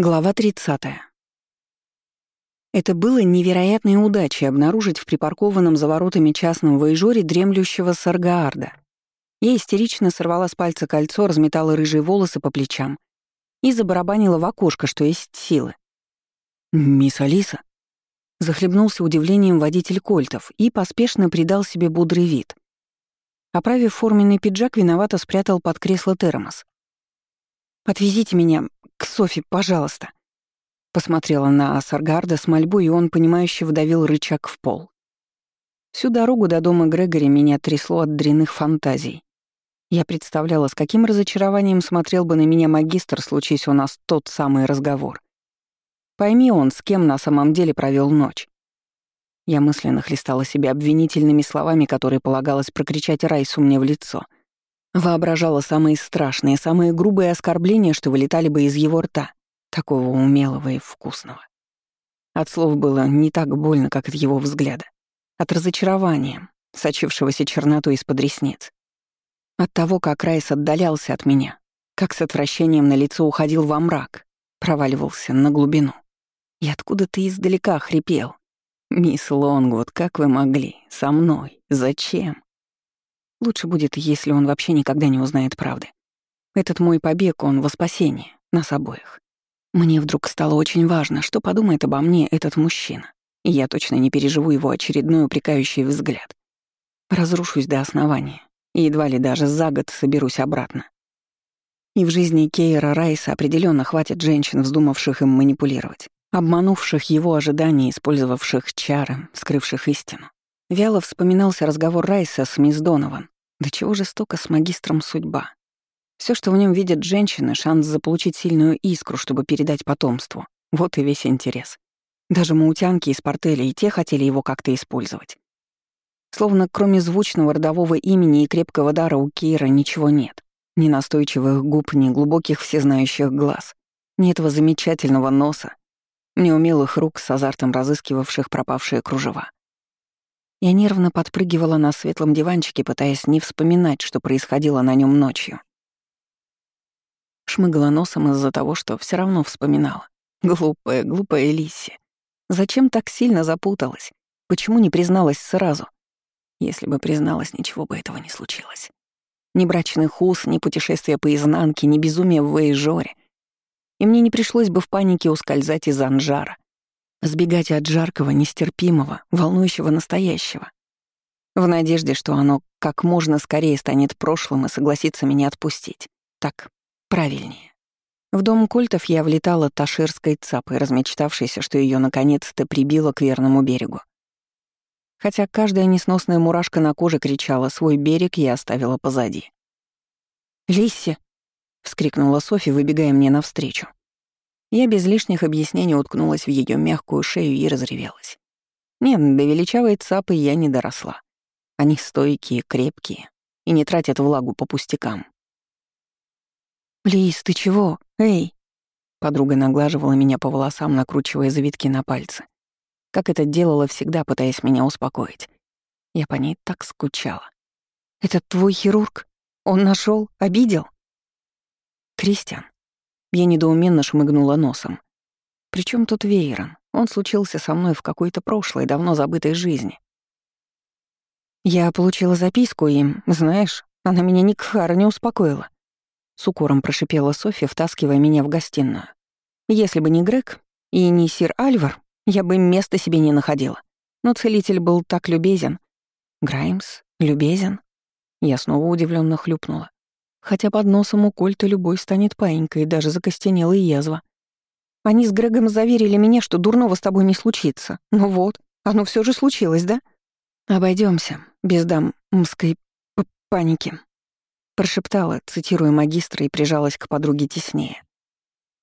Глава 30. Это было невероятной удачей обнаружить в припаркованном за воротами частном воежоре дремлющего Саргаарда. Я истерично сорвала с пальца кольцо, разметала рыжие волосы по плечам и забарабанила в окошко, что есть силы. «Мисс Алиса?» Захлебнулся удивлением водитель Кольтов и поспешно придал себе бодрый вид. Оправив форменный пиджак, виновато спрятал под кресло термос. «Отвезите меня к Софи, пожалуйста». Посмотрела на Саргарда с мольбой, и он, понимающе вдавил рычаг в пол. Всю дорогу до дома Грегори меня трясло от дрянных фантазий. Я представляла, с каким разочарованием смотрел бы на меня магистр, случись у нас тот самый разговор. Пойми он, с кем на самом деле провел ночь. Я мысленно хлестала себя обвинительными словами, которые полагалось прокричать Райсу мне в лицо — Воображала самые страшные, самые грубые оскорбления, что вылетали бы из его рта, такого умелого и вкусного. От слов было не так больно, как от его взгляда. От разочарования, сочившегося чернотой из-под ресниц. От того, как Райс отдалялся от меня, как с отвращением на лицо уходил во мрак, проваливался на глубину. И откуда ты издалека хрипел? «Мисс Лонгвуд, как вы могли? Со мной? Зачем?» Лучше будет, если он вообще никогда не узнает правды. Этот мой побег, он во спасение, нас обоих. Мне вдруг стало очень важно, что подумает обо мне этот мужчина. И я точно не переживу его очередной упрекающий взгляд. Разрушусь до основания, и едва ли даже за год соберусь обратно. И в жизни Кейра Райса определенно хватит женщин, вздумавших им манипулировать, обманувших его ожидания, использовавших чары, скрывших истину. Вяло вспоминался разговор Райса с мисс Донован. Да чего жестоко с магистром судьба. Все, что в нем видят женщины, шанс заполучить сильную искру, чтобы передать потомству. Вот и весь интерес. Даже маутянки из портеля и те хотели его как-то использовать. Словно кроме звучного родового имени и крепкого дара у Кейра ничего нет. Ни настойчивых губ, ни глубоких всезнающих глаз. Ни этого замечательного носа. Ни умелых рук с азартом разыскивавших пропавшие кружева. Я нервно подпрыгивала на светлом диванчике, пытаясь не вспоминать, что происходило на нем ночью. Шмыгала носом из-за того, что все равно вспоминала. Глупая, глупая Лисси. Зачем так сильно запуталась? Почему не призналась сразу? Если бы призналась, ничего бы этого не случилось. Ни брачных уз, ни путешествия по изнанке, ни безумия в Вейжоре. И мне не пришлось бы в панике ускользать из Анжара. Сбегать от жаркого, нестерпимого, волнующего настоящего. В надежде, что оно как можно скорее станет прошлым и согласится меня отпустить. Так, правильнее. В дом культов я влетала таширской цапой, размечтавшейся, что ее наконец-то прибило к верному берегу. Хотя каждая несносная мурашка на коже кричала, свой берег я оставила позади. «Лисси!» — вскрикнула Софи, выбегая мне навстречу. Я без лишних объяснений уткнулась в ее мягкую шею и разревелась. Нет, до величавой цапы я не доросла. Они стойкие, крепкие и не тратят влагу по пустякам. «Лиз, ты чего? Эй!» Подруга наглаживала меня по волосам, накручивая завитки на пальцы. Как это делала всегда, пытаясь меня успокоить. Я по ней так скучала. «Это твой хирург? Он нашел, обидел?» «Кристиан, я недоуменно шмыгнула носом. Причем тут Вейрон? Он случился со мной в какой-то прошлой, давно забытой жизни. Я получила записку и, знаешь, она меня ни к хару не успокоила. С укором прошипела Софья, втаскивая меня в гостиную. Если бы не Грег и не сир Альвар, я бы места себе не находила. Но целитель был так любезен. Граймс? Любезен? Я снова удивленно хлюпнула хотя под носом у Кольта любой станет паинькой, даже закостенела язва. Они с Грегом заверили меня, что дурного с тобой не случится. Ну вот, оно все же случилось, да? Обойдемся без дамской паники. Прошептала, цитируя магистра, и прижалась к подруге теснее.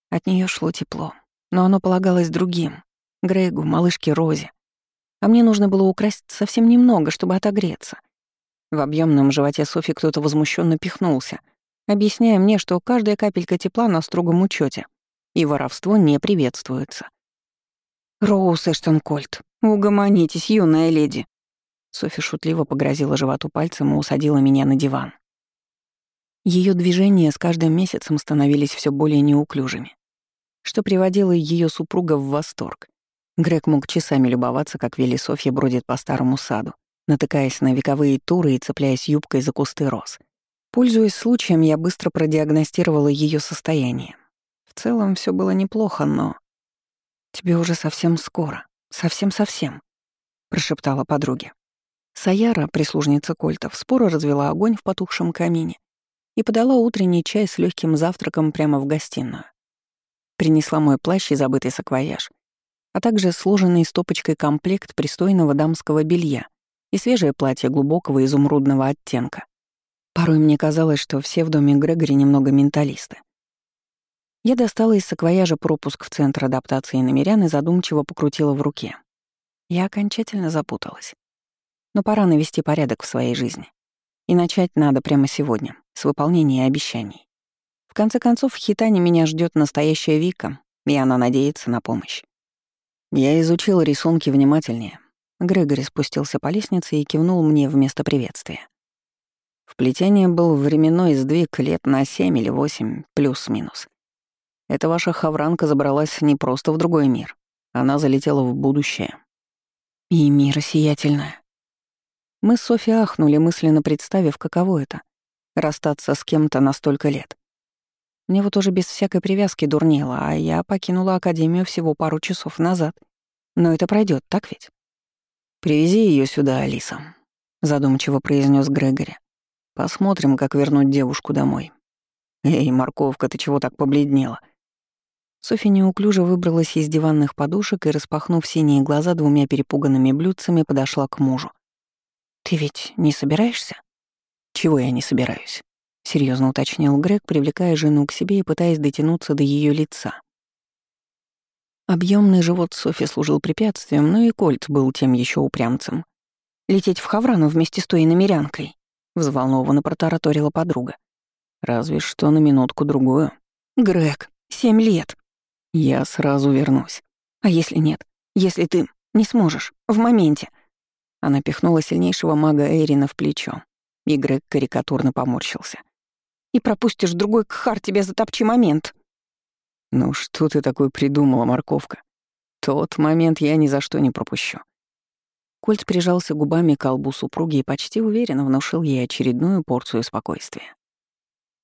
От нее шло тепло, но оно полагалось другим — Грегу, малышке Розе. А мне нужно было украсть совсем немного, чтобы отогреться. В объемном животе Софи кто-то возмущенно пихнулся — объясняя мне, что каждая капелька тепла на строгом учете, и воровство не приветствуется. «Роуз Эштон Кольт, угомонитесь, юная леди!» Софи шутливо погрозила животу пальцем и усадила меня на диван. Ее движения с каждым месяцем становились все более неуклюжими. что приводило ее супруга в восторг. Грег мог часами любоваться, как Вилли Софья бродит по старому саду, натыкаясь на вековые туры и цепляясь юбкой за кусты роз. Пользуясь случаем, я быстро продиагностировала ее состояние. В целом все было неплохо, но... «Тебе уже совсем скоро. Совсем-совсем», — прошептала подруге. Саяра, прислужница Кольтов, споро развела огонь в потухшем камине и подала утренний чай с легким завтраком прямо в гостиную. Принесла мой плащ и забытый саквояж, а также сложенный стопочкой комплект пристойного дамского белья и свежее платье глубокого изумрудного оттенка. Порой мне казалось, что все в доме Грегори немного менталисты. Я достала из саквояжа пропуск в Центр адаптации намерян и задумчиво покрутила в руке. Я окончательно запуталась. Но пора навести порядок в своей жизни. И начать надо прямо сегодня, с выполнения обещаний. В конце концов, в Хитане меня ждет настоящая Вика, и она надеется на помощь. Я изучил рисунки внимательнее. Грегори спустился по лестнице и кивнул мне вместо приветствия. В плетении был временной сдвиг лет на семь или восемь, плюс-минус. Эта ваша хавранка забралась не просто в другой мир. Она залетела в будущее. И мир сиятельное. Мы с Софией ахнули, мысленно представив, каково это — расстаться с кем-то на столько лет. Мне вот уже без всякой привязки дурнело, а я покинула Академию всего пару часов назад. Но это пройдет, так ведь? «Привези ее сюда, Алиса», — задумчиво произнес Грегори. «Посмотрим, как вернуть девушку домой». «Эй, морковка, ты чего так побледнела?» Софья неуклюже выбралась из диванных подушек и, распахнув синие глаза двумя перепуганными блюдцами, подошла к мужу. «Ты ведь не собираешься?» «Чего я не собираюсь?» — серьезно уточнил Грег, привлекая жену к себе и пытаясь дотянуться до ее лица. Объемный живот Софи служил препятствием, но и Кольт был тем еще упрямцем. «Лететь в Хаврану вместе с той намерянкой», — взволнованно протараторила подруга. «Разве что на минутку-другую». «Грег, семь лет». «Я сразу вернусь». «А если нет? Если ты не сможешь, в моменте?» Она пихнула сильнейшего мага Эйрина в плечо, и Грег карикатурно поморщился и пропустишь другой кхар, тебя затопчи момент». «Ну что ты такое придумала, морковка? Тот момент я ни за что не пропущу». Кольт прижался губами к колбу супруги и почти уверенно внушил ей очередную порцию спокойствия.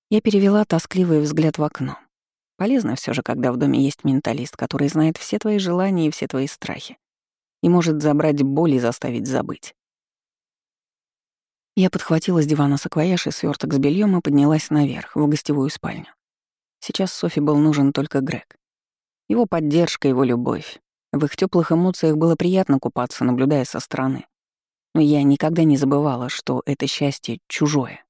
Я перевела тоскливый взгляд в окно. Полезно все же, когда в доме есть менталист, который знает все твои желания и все твои страхи и может забрать боль и заставить забыть. Я подхватила с дивана саквояж и сверток с бельем и поднялась наверх, в гостевую спальню. Сейчас Софи был нужен только Грег. Его поддержка, его любовь. В их теплых эмоциях было приятно купаться, наблюдая со стороны. Но я никогда не забывала, что это счастье чужое.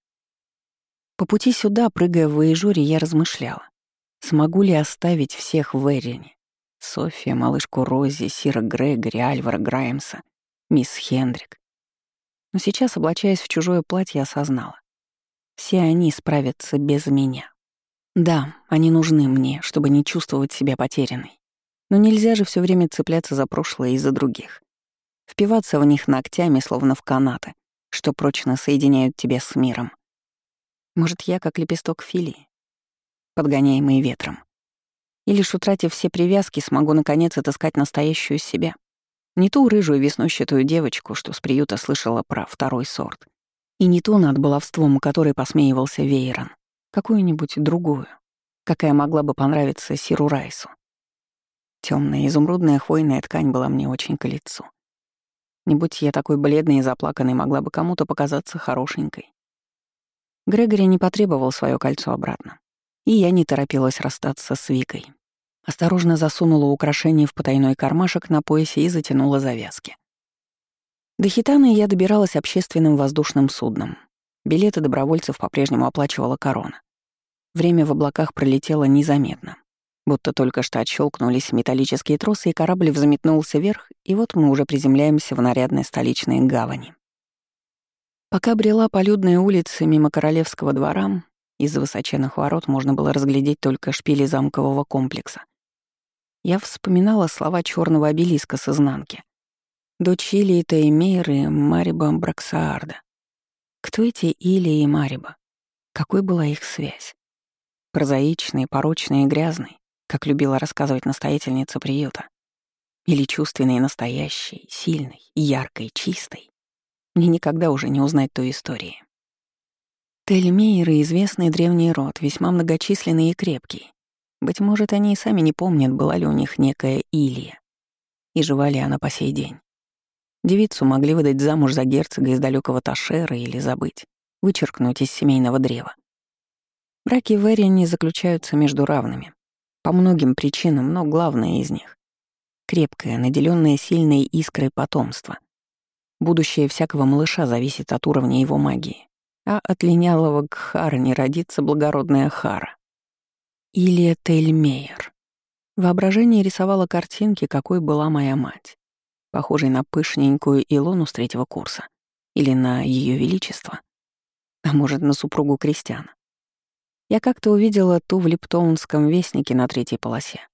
По пути сюда, прыгая в Воежуре, я размышляла. Смогу ли оставить всех в Эрине? София, малышку Рози, Сира Грегори, Альвара Граймса, мисс Хендрик. Но сейчас, облачаясь в чужое платье, осознала. Все они справятся без меня. Да, они нужны мне, чтобы не чувствовать себя потерянной. Но нельзя же все время цепляться за прошлое и за других. Впиваться в них ногтями, словно в канаты, что прочно соединяют тебя с миром. Может, я как лепесток филии, подгоняемый ветром. И лишь утратив все привязки, смогу наконец отыскать настоящую себя, не ту рыжую веснущатую девочку, что с приюта слышала про второй сорт. И не ту над баловством, которой посмеивался Вейрон. Какую-нибудь другую, какая могла бы понравиться Сиру Райсу. Темная изумрудная хвойная ткань была мне очень к лицу. Не будь я такой бледной и заплаканной, могла бы кому-то показаться хорошенькой. Грегори не потребовал свое кольцо обратно. И я не торопилась расстаться с Викой, Осторожно засунула украшение в потайной кармашек на поясе и затянула завязки. До Хитаны я добиралась общественным воздушным судном. Билеты добровольцев по-прежнему оплачивала корона. Время в облаках пролетело незаметно. Будто только что отщелкнулись металлические тросы, и корабль взметнулся вверх, и вот мы уже приземляемся в нарядной столичной гавани. Пока брела по людной улице мимо королевского двора, из высоченных ворот можно было разглядеть только шпили замкового комплекса. Я вспоминала слова черного обелиска с изнанки. Дочь Илии Теймейры Мариба Браксаарда. Кто эти Илия и Мариба? Какой была их связь? Прозаичной, порочной и грязной, как любила рассказывать настоятельница приюта. Или чувственной и настоящей, сильной, яркой, чистой. Мне никогда уже не узнать той истории. Тельмейры — известный древний род, весьма многочисленный и крепкий. Быть может, они и сами не помнят, была ли у них некая Илья. И жива ли она по сей день. Девицу могли выдать замуж за герцога из далекого Ташера или забыть, вычеркнуть из семейного древа. Браки в Эрине заключаются между равными. По многим причинам, но главное из них — крепкое, наделенное сильной искрой потомство. Будущее всякого малыша зависит от уровня его магии а от линялого Гхара не родится благородная Хара. Илья Тельмейер. Воображение рисовало картинки, какой была моя мать, похожей на пышненькую Илону с третьего курса, или на Ее Величество, а может, на супругу Кристиана. Я как-то увидела ту в Липтоунском вестнике на третьей полосе.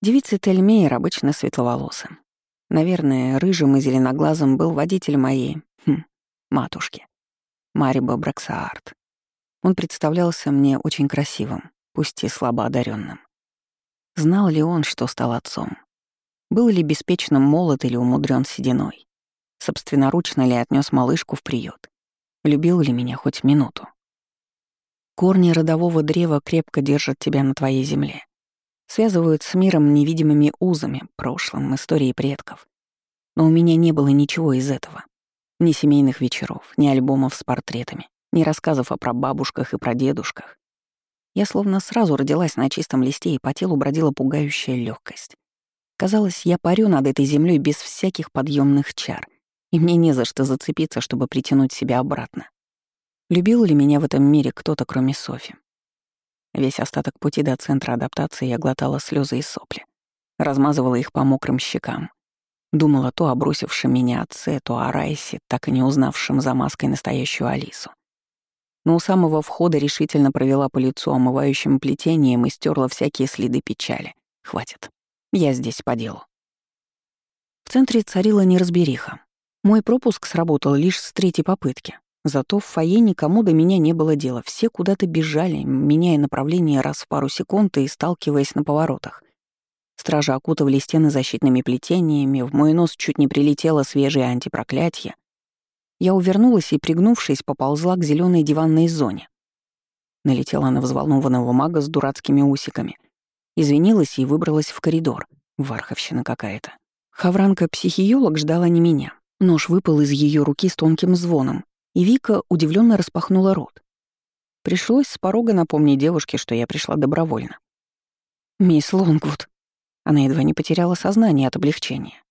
Девица Тельмейер обычно светловолосым. Наверное, рыжим и зеленоглазым был водитель моей, хм, матушки. Мариба Браксаарт. Он представлялся мне очень красивым, пусть и слабо одаренным. Знал ли он, что стал отцом? Был ли беспечно молод или умудрен сединой? Собственноручно ли отнес малышку в приют? Любил ли меня хоть минуту? Корни родового древа крепко держат тебя на твоей земле. Связывают с миром невидимыми узами, прошлым, историей предков. Но у меня не было ничего из этого. Ни семейных вечеров, ни альбомов с портретами, ни рассказов о прабабушках и прадедушках. Я словно сразу родилась на чистом листе, и по телу бродила пугающая легкость. Казалось, я парю над этой землей без всяких подъемных чар, и мне не за что зацепиться, чтобы притянуть себя обратно. Любил ли меня в этом мире кто-то, кроме Софи? Весь остаток пути до центра адаптации я глотала слезы и сопли, размазывала их по мокрым щекам, Думала то о бросившем меня отце, то о Райсе, так и не узнавшем за маской настоящую Алису. Но у самого входа решительно провела по лицу омывающим плетением и стерла всякие следы печали. Хватит. Я здесь по делу. В центре царила неразбериха. Мой пропуск сработал лишь с третьей попытки. Зато в фойе никому до меня не было дела. Все куда-то бежали, меняя направление раз в пару секунд и сталкиваясь на поворотах. Стражи окутывали стены защитными плетениями, в мой нос чуть не прилетело свежее антипроклятие. Я увернулась и, пригнувшись, поползла к зеленой диванной зоне. Налетела на взволнованного мага с дурацкими усиками. Извинилась и выбралась в коридор. Варховщина какая-то. Хавранка-психиолог ждала не меня. Нож выпал из ее руки с тонким звоном, и Вика удивленно распахнула рот. Пришлось с порога напомнить девушке, что я пришла добровольно. «Мисс Лонгвуд», она едва не потеряла сознание от облегчения.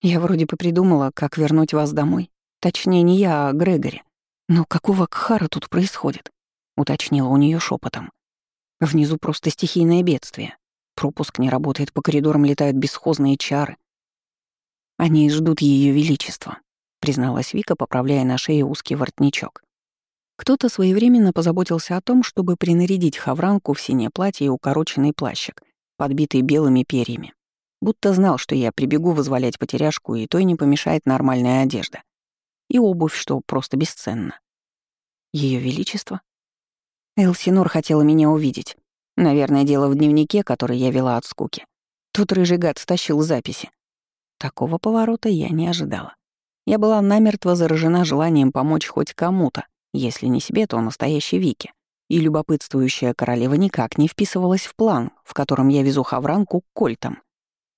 Я вроде бы придумала, как вернуть вас домой. Точнее, не я, а Грегори. Но какого кхара тут происходит? Уточнила у нее шепотом. Внизу просто стихийное бедствие. Пропуск не работает, по коридорам летают бесхозные чары. Они ждут ее величества, призналась Вика, поправляя на шее узкий воротничок. Кто-то своевременно позаботился о том, чтобы принарядить хавранку в синее платье и укороченный плащик — подбитый белыми перьями. Будто знал, что я прибегу вызволять потеряшку, и той не помешает нормальная одежда. И обувь, что просто бесценно. Ее Величество? Элсинор хотела меня увидеть. Наверное, дело в дневнике, который я вела от скуки. Тут рыжий гад стащил записи. Такого поворота я не ожидала. Я была намертво заражена желанием помочь хоть кому-то, если не себе, то настоящей Вике и любопытствующая королева никак не вписывалась в план, в котором я везу Хавранку к кольтам.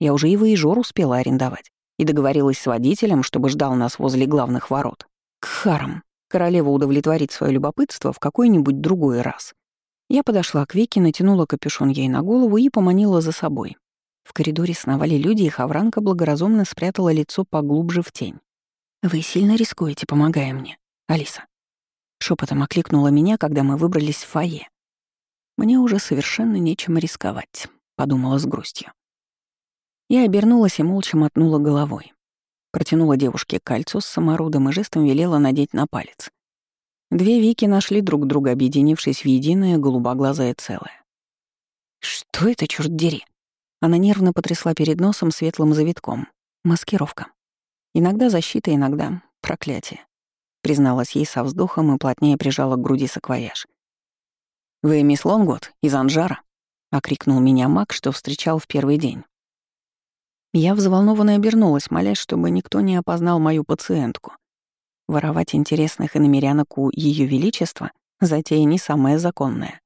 Я уже и воежор успела арендовать и договорилась с водителем, чтобы ждал нас возле главных ворот. К Харам. Королева удовлетворит свое любопытство в какой-нибудь другой раз. Я подошла к Вике, натянула капюшон ей на голову и поманила за собой. В коридоре сновали люди, и Хавранка благоразумно спрятала лицо поглубже в тень. «Вы сильно рискуете, помогая мне, Алиса», Шепотом окликнула меня, когда мы выбрались в фойе. «Мне уже совершенно нечем рисковать», — подумала с грустью. Я обернулась и молча мотнула головой. Протянула девушке кольцо с самородом и жестом велела надеть на палец. Две Вики нашли друг друга, объединившись в единое голубоглазое целое. «Что это, черт дери?» Она нервно потрясла перед носом светлым завитком. Маскировка. Иногда защита, иногда проклятие призналась ей со вздохом и плотнее прижала к груди саквояж. «Вы мисс Лонгот из Анжара?» окрикнул меня маг, что встречал в первый день. Я взволнованно обернулась, молясь, чтобы никто не опознал мою пациентку. Воровать интересных иномерянок у Ее Величества — затея не самая законная.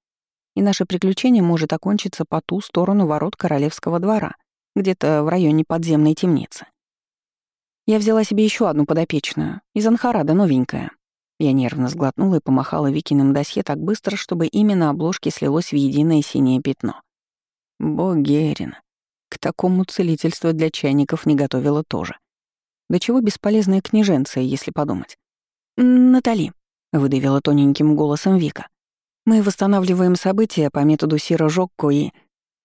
И наше приключение может окончиться по ту сторону ворот королевского двора, где-то в районе подземной темницы. Я взяла себе еще одну подопечную, из Анхарада, новенькая. Я нервно сглотнула и помахала Викиным досье так быстро, чтобы именно обложки слилось в единое синее пятно. Богерина. К такому целительство для чайников не готовила тоже. До чего бесполезная княженция, если подумать. «Натали», — выдавила тоненьким голосом Вика. «Мы восстанавливаем события по методу Сира Жокко и...»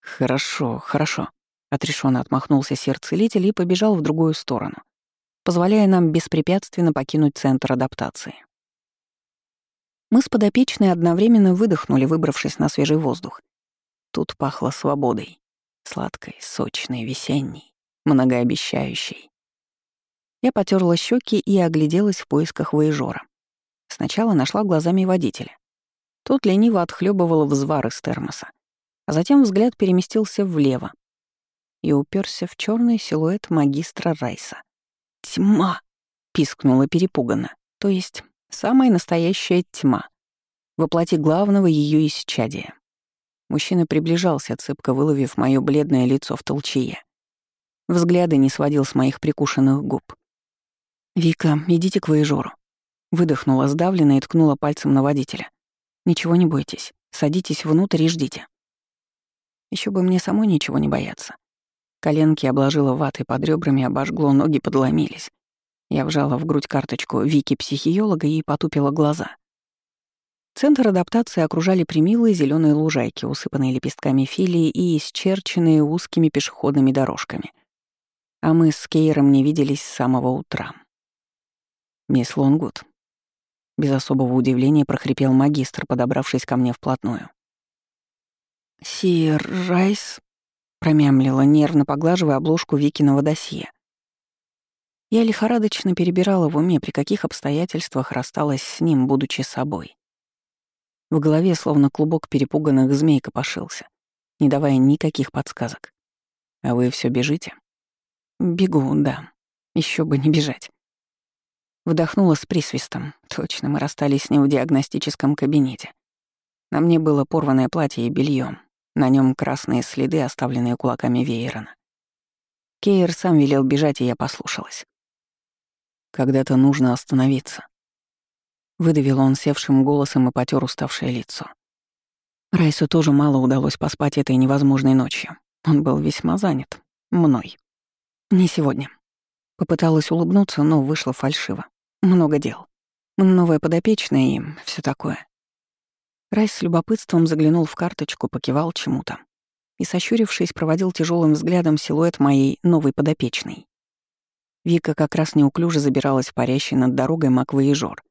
«Хорошо, хорошо», — отрешенно отмахнулся сердцелитель и побежал в другую сторону, позволяя нам беспрепятственно покинуть центр адаптации. Мы с подопечной одновременно выдохнули, выбравшись на свежий воздух. Тут пахло свободой. Сладкой, сочной, весенней, многообещающей. Я потерла щеки и огляделась в поисках воежора. Сначала нашла глазами водителя. Тот лениво отхлебывал взвар из термоса, а затем взгляд переместился влево и уперся в черный силуэт магистра Райса. «Тьма!» — пискнула перепуганно. То есть самая настоящая тьма. Воплоти главного ее исчадия. Мужчина приближался, цепко выловив мое бледное лицо в толчье. Взгляды не сводил с моих прикушенных губ. «Вика, идите к воежору». Выдохнула сдавленно и ткнула пальцем на водителя. «Ничего не бойтесь. Садитесь внутрь и ждите». Еще бы мне самой ничего не бояться. Коленки обложила ватой под ребрами, обожгло, ноги подломились. Я вжала в грудь карточку Вики-психиолога и потупила глаза. Центр адаптации окружали примилые зеленые лужайки, усыпанные лепестками филии и исчерченные узкими пешеходными дорожками. А мы с Кейром не виделись с самого утра. «Мисс Лонгут», — без особого удивления прохрипел магистр, подобравшись ко мне вплотную. «Сир Райс», — промямлила, нервно поглаживая обложку Викиного досье. Я лихорадочно перебирала в уме, при каких обстоятельствах рассталась с ним, будучи собой. В голове словно клубок перепуганных змей копошился, не давая никаких подсказок. «А вы все бежите?» «Бегу, да. Еще бы не бежать». Вдохнула с присвистом. Точно, мы расстались с ним в диагностическом кабинете. На мне было порванное платье и белье. На нем красные следы, оставленные кулаками Вейрона. Кейр сам велел бежать, и я послушалась. Когда-то нужно остановиться. Выдавил он севшим голосом и потер уставшее лицо. Райсу тоже мало удалось поспать этой невозможной ночью. Он был весьма занят. Мной. Не сегодня. Попыталась улыбнуться, но вышло фальшиво. Много дел. Новая подопечная и все такое. Райс с любопытством заглянул в карточку, покивал чему-то и, сощурившись, проводил тяжелым взглядом силуэт моей новой подопечной. Вика как раз неуклюже забиралась в парящий над дорогой маквоежор,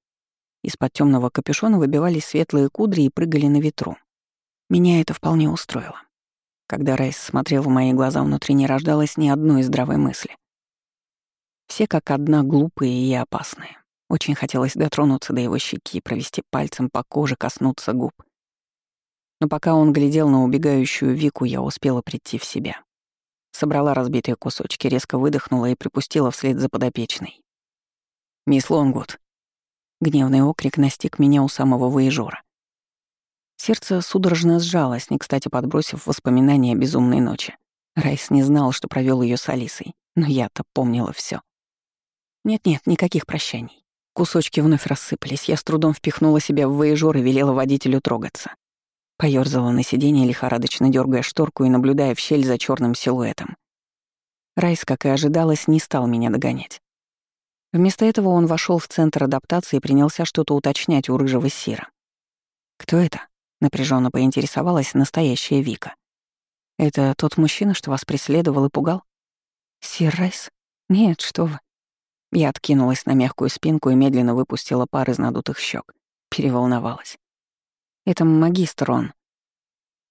из-под темного капюшона выбивались светлые кудри и прыгали на ветру. Меня это вполне устроило. Когда Райс смотрел в мои глаза, внутри не рождалось ни одной здравой мысли. Все как одна глупые и опасные. Очень хотелось дотронуться до его щеки, провести пальцем по коже, коснуться губ. Но пока он глядел на убегающую Вику, я успела прийти в себя. Собрала разбитые кусочки, резко выдохнула и припустила вслед за подопечной. «Мисс Лонгвуд», Гневный окрик настиг меня у самого выезжора. Сердце судорожно сжалось, не кстати подбросив воспоминания о безумной ночи. Райс не знал, что провел ее с Алисой, но я-то помнила все. Нет-нет, никаких прощаний. Кусочки вновь рассыпались, я с трудом впихнула себя в выезжор и велела водителю трогаться. Поёрзала на сиденье, лихорадочно дергая шторку и наблюдая в щель за черным силуэтом. Райс, как и ожидалось, не стал меня догонять. Вместо этого он вошел в центр адаптации и принялся что-то уточнять у рыжего сира. «Кто это?» — напряженно поинтересовалась настоящая Вика. «Это тот мужчина, что вас преследовал и пугал?» «Сир Райс? Нет, что вы». Я откинулась на мягкую спинку и медленно выпустила пар из надутых щек. Переволновалась. «Это магистр он».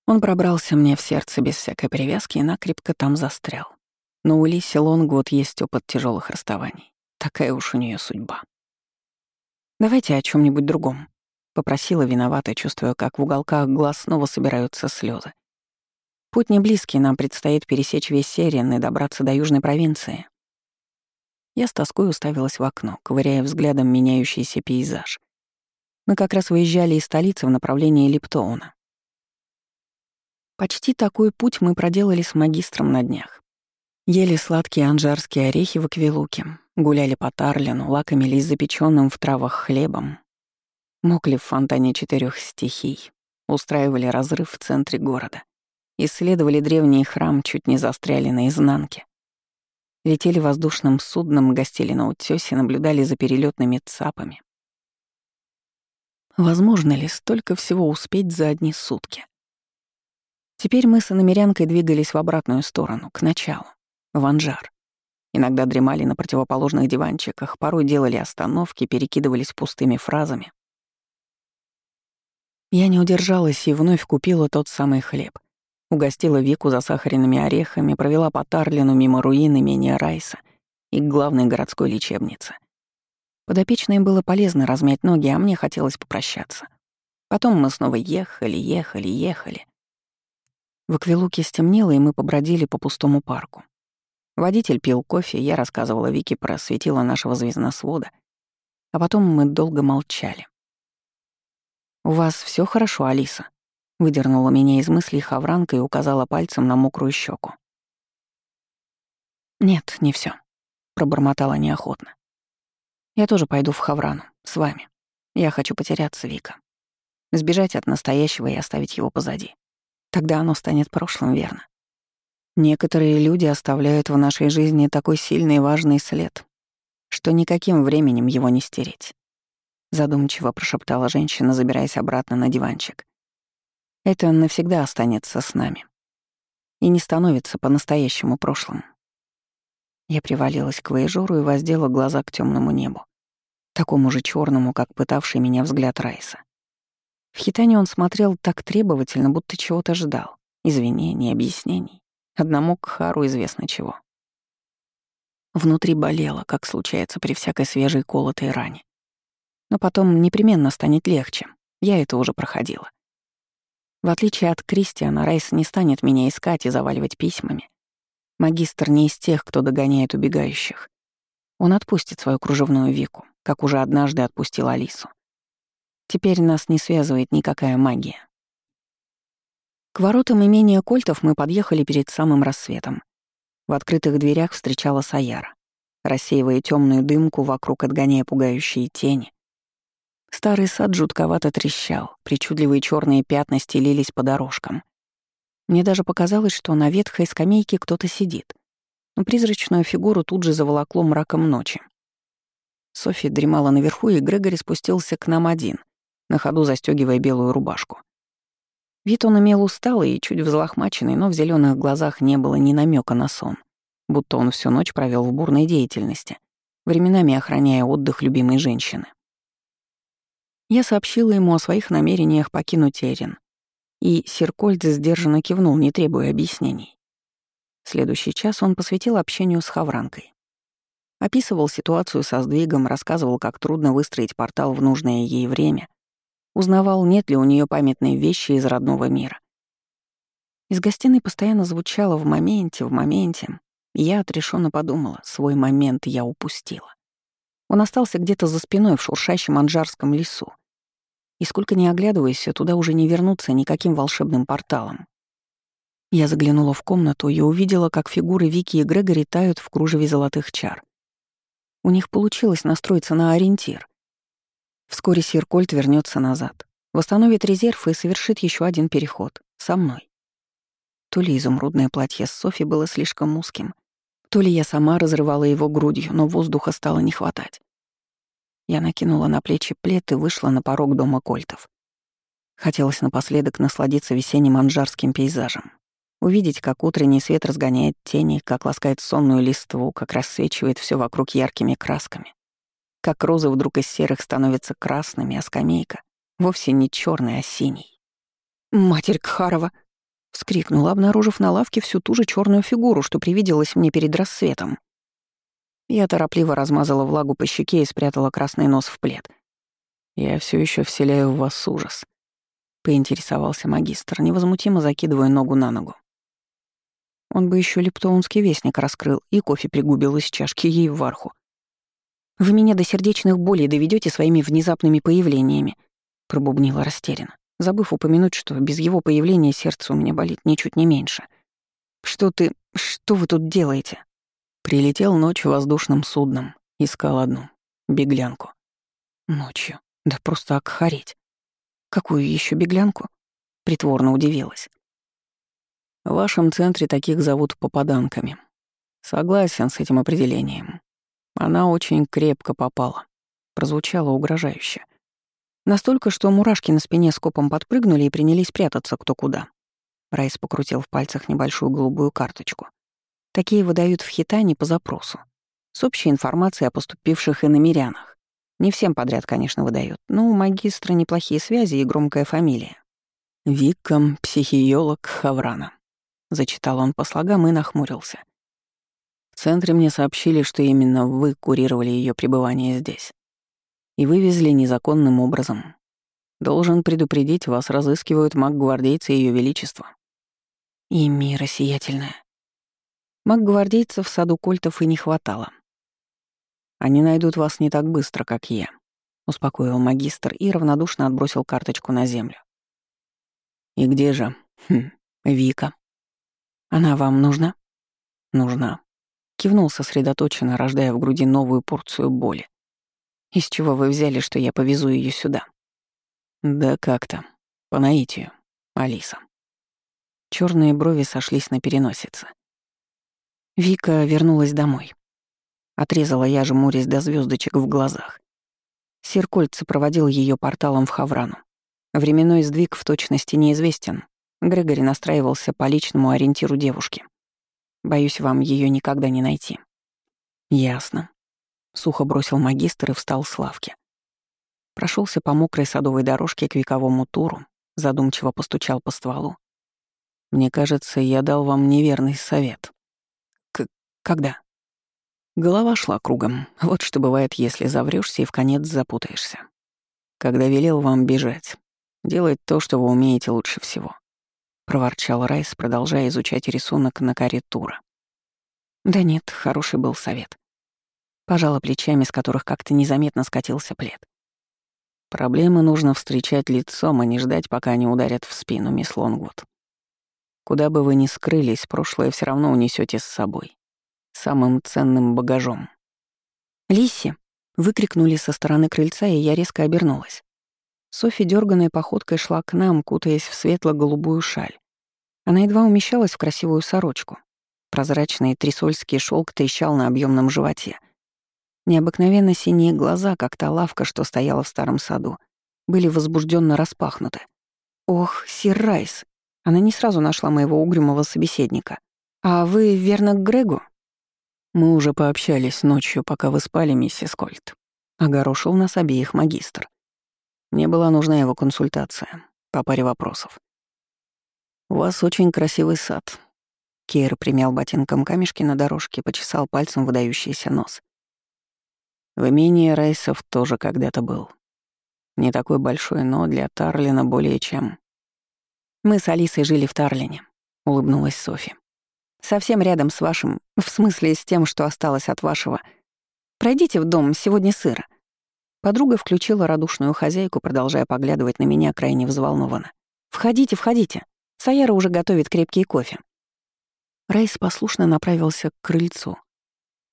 Он пробрался мне в сердце без всякой привязки и накрепко там застрял. Но у Лиси Лонгвуд есть опыт тяжелых расставаний. Такая уж у нее судьба. «Давайте о чем нибудь другом», — попросила виновата, чувствуя, как в уголках глаз снова собираются слезы. Путь не близкий, нам предстоит пересечь весь Серен и добраться до южной провинции. Я с тоской уставилась в окно, ковыряя взглядом меняющийся пейзаж. Мы как раз выезжали из столицы в направлении Липтоуна. Почти такой путь мы проделали с магистром на днях. Ели сладкие анжарские орехи в Аквилуке, гуляли по Тарлину, лакомились запеченным в травах хлебом, мокли в фонтане четырех стихий, устраивали разрыв в центре города, исследовали древний храм, чуть не застряли на изнанке. Летели воздушным судном, гостили на утёсе, наблюдали за перелетными цапами. Возможно ли столько всего успеть за одни сутки? Теперь мы с иномерянкой двигались в обратную сторону, к началу, в Анжар. Иногда дремали на противоположных диванчиках, порой делали остановки, перекидывались пустыми фразами. Я не удержалась и вновь купила тот самый хлеб. Угостила Вику засахаренными орехами, провела по Тарлину мимо руин имения Райса и к главной городской лечебнице. Подопечной было полезно размять ноги, а мне хотелось попрощаться. Потом мы снова ехали, ехали, ехали. В Аквилуке стемнело, и мы побродили по пустому парку. Водитель пил кофе, я рассказывала Вике про светило нашего звездносвода, а потом мы долго молчали. «У вас все хорошо, Алиса?» Выдернула меня из мыслей хавранка и указала пальцем на мокрую щеку. «Нет, не все, пробормотала неохотно. «Я тоже пойду в Хаврану, с вами. Я хочу потеряться, Вика. Сбежать от настоящего и оставить его позади. Тогда оно станет прошлым, верно? Некоторые люди оставляют в нашей жизни такой сильный и важный след, что никаким временем его не стереть. Задумчиво прошептала женщина, забираясь обратно на диванчик. Это навсегда останется с нами. И не становится по-настоящему прошлым. Я привалилась к Воежору и воздела глаза к темному небу, такому же черному, как пытавший меня взгляд Райса. В хитане он смотрел так требовательно, будто чего-то ждал. Извинений, объяснений. Одному Кхару известно чего. Внутри болело, как случается при всякой свежей колотой ране. Но потом непременно станет легче. Я это уже проходила. В отличие от Кристиана, Райс не станет меня искать и заваливать письмами. Магистр не из тех, кто догоняет убегающих. Он отпустит свою кружевную Вику, как уже однажды отпустил Алису. Теперь нас не связывает никакая магия. К воротам имения Кольтов мы подъехали перед самым рассветом. В открытых дверях встречала Саяра, рассеивая темную дымку вокруг, отгоняя пугающие тени, Старый сад жутковато трещал, причудливые черные пятна стелились по дорожкам. Мне даже показалось, что на ветхой скамейке кто-то сидит, но призрачную фигуру тут же заволокло мраком ночи. Софья дремала наверху, и Грегори спустился к нам один, на ходу застегивая белую рубашку. Вид он имел усталый и чуть взлохмаченный, но в зеленых глазах не было ни намека на сон, будто он всю ночь провел в бурной деятельности, временами охраняя отдых любимой женщины. Я сообщила ему о своих намерениях покинуть Эрин, и Сиркольд сдержанно кивнул, не требуя объяснений. Следующий час он посвятил общению с Хавранкой. Описывал ситуацию со сдвигом, рассказывал, как трудно выстроить портал в нужное ей время, узнавал, нет ли у нее памятной вещи из родного мира. Из гостиной постоянно звучало в моменте, в моменте. Я отрешенно подумала, свой момент я упустила. Он остался где-то за спиной в шуршащем анжарском лесу. И сколько ни оглядывайся, туда уже не вернуться никаким волшебным порталом. Я заглянула в комнату и увидела, как фигуры Вики и Грегори тают в кружеве золотых чар. У них получилось настроиться на ориентир. Вскоре Сиркольд вернется назад, восстановит резерв и совершит еще один переход со мной. То ли изумрудное платье с Софи было слишком узким, то ли я сама разрывала его грудью, но воздуха стало не хватать. Я накинула на плечи плед и вышла на порог дома Кольтов. Хотелось напоследок насладиться весенним анжарским пейзажем. Увидеть, как утренний свет разгоняет тени, как ласкает сонную листву, как рассвечивает все вокруг яркими красками. Как розы вдруг из серых становятся красными, а скамейка вовсе не черная, а синий. «Матерь Кхарова!» — вскрикнула, обнаружив на лавке всю ту же черную фигуру, что привиделась мне перед рассветом. Я торопливо размазала влагу по щеке и спрятала красный нос в плед. «Я все еще вселяю в вас ужас», — поинтересовался магистр, невозмутимо закидывая ногу на ногу. Он бы еще лептоунский вестник раскрыл и кофе пригубил из чашки ей в варху. «Вы меня до сердечных болей доведете своими внезапными появлениями», — пробубнила растерянно, забыв упомянуть, что без его появления сердце у меня болит ничуть не меньше. «Что ты... что вы тут делаете?» Прилетел ночью воздушным судном, искал одну, беглянку. Ночью? Да просто окхареть. Какую еще беглянку? Притворно удивилась. В вашем центре таких зовут попаданками. Согласен с этим определением. Она очень крепко попала. Прозвучало угрожающе. Настолько, что мурашки на спине скопом подпрыгнули и принялись прятаться кто куда. Райс покрутил в пальцах небольшую голубую карточку. Такие выдают в хитане по запросу. С общей информацией о поступивших иномерянах. Не всем подряд, конечно, выдают, но у магистра неплохие связи и громкая фамилия. Виком, психиолог Хаврана. Зачитал он по слогам и нахмурился. В центре мне сообщили, что именно вы курировали ее пребывание здесь. И вывезли незаконным образом. Должен предупредить, вас разыскивают маг-гвардейцы Ее Величества. И мира сиятельная. Маг-гвардейцев в саду кольтов и не хватало. Они найдут вас не так быстро, как я, успокоил магистр и равнодушно отбросил карточку на землю. И где же? Хм, Вика. Она вам нужна? Нужна. Кивнул сосредоточенно, рождая в груди новую порцию боли. Из чего вы взяли, что я повезу ее сюда? Да как-то. По наитию. Алиса. Черные брови сошлись на переносице. Вика вернулась домой. Отрезала я же до звездочек в глазах. Серкольц проводил ее порталом в Хаврану. Временной сдвиг в точности неизвестен, Грегори настраивался по личному ориентиру девушки. Боюсь, вам ее никогда не найти. Ясно. Сухо бросил магистр и встал с лавки. Прошелся по мокрой садовой дорожке к вековому туру, задумчиво постучал по стволу. Мне кажется, я дал вам неверный совет. К когда? Голова шла кругом. Вот что бывает, если заврёшься и в конец запутаешься. Когда велел вам бежать, делать то, что вы умеете лучше всего. — проворчал Райс, продолжая изучать рисунок на коре Тура. Да нет, хороший был совет. Пожала плечами, с которых как-то незаметно скатился плед. Проблемы нужно встречать лицом, а не ждать, пока они ударят в спину, мисс Лонгвуд. Куда бы вы ни скрылись, прошлое все равно унесете с собой. Самым ценным багажом. «Лисси!» — выкрикнули со стороны крыльца, и я резко обернулась. Софи дерганной походкой шла к нам, кутаясь в светло-голубую шаль. Она едва умещалась в красивую сорочку. Прозрачный трисольский шелк трещал на объемном животе. Необыкновенно синие глаза, как та лавка, что стояла в старом саду, были возбужденно распахнуты. «Ох, сир Райс!» Она не сразу нашла моего угрюмого собеседника. «А вы, верно, к Грегу?» «Мы уже пообщались ночью, пока вы спали, миссис Кольт», — огорошил нас обеих магистр. Мне была нужна его консультация по паре вопросов. «У вас очень красивый сад». Кейр примял ботинком камешки на дорожке, почесал пальцем выдающийся нос. В имении Райсов тоже когда-то был. Не такой большой, но для Тарлина более чем. «Мы с Алисой жили в Тарлине», — улыбнулась Софи. «Совсем рядом с вашим, в смысле с тем, что осталось от вашего. Пройдите в дом, сегодня сыро. Подруга включила радушную хозяйку, продолжая поглядывать на меня крайне взволнованно. «Входите, входите. Саяра уже готовит крепкий кофе». Рейс послушно направился к крыльцу.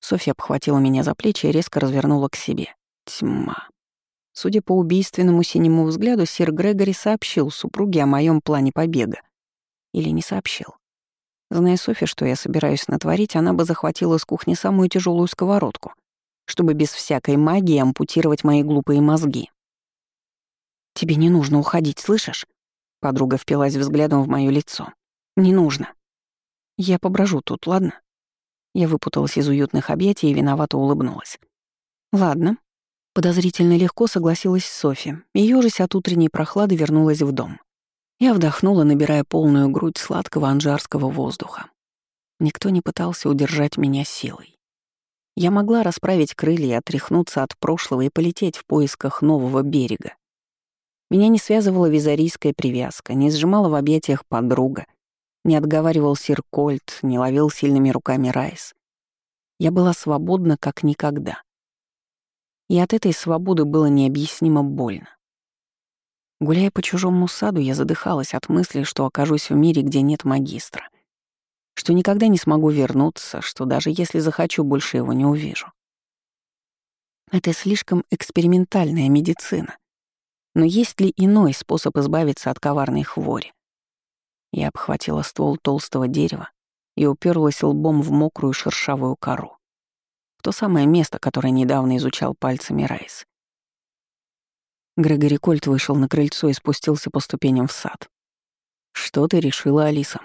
Софья обхватила меня за плечи и резко развернула к себе. Тьма. Судя по убийственному синему взгляду, сир Грегори сообщил супруге о моем плане побега. Или не сообщил. Зная Софи, что я собираюсь натворить, она бы захватила с кухни самую тяжелую сковородку чтобы без всякой магии ампутировать мои глупые мозги. «Тебе не нужно уходить, слышишь?» Подруга впилась взглядом в моё лицо. «Не нужно. Я поброжу тут, ладно?» Я выпуталась из уютных объятий и виновато улыбнулась. «Ладно». Подозрительно легко согласилась Софи, и ёжись от утренней прохлады вернулась в дом. Я вдохнула, набирая полную грудь сладкого анжарского воздуха. Никто не пытался удержать меня силой. Я могла расправить крылья, отряхнуться от прошлого и полететь в поисках нового берега. Меня не связывала визарийская привязка, не сжимала в объятиях подруга, Не отговаривал сир Кольт, не ловил сильными руками Райс. Я была свободна, как никогда. И от этой свободы было необъяснимо больно. Гуляя по чужому саду, я задыхалась от мысли, что окажусь в мире, где нет магистра. Что никогда не смогу вернуться, что даже если захочу, больше его не увижу. Это слишком экспериментальная медицина. Но есть ли иной способ избавиться от коварной хвори? Я обхватила ствол толстого дерева и уперлась лбом в мокрую шершавую кору. В то самое место, которое недавно изучал пальцами Райс. Грегори Кольт вышел на крыльцо и спустился по ступеням в сад. «Что ты решила, Алиса?»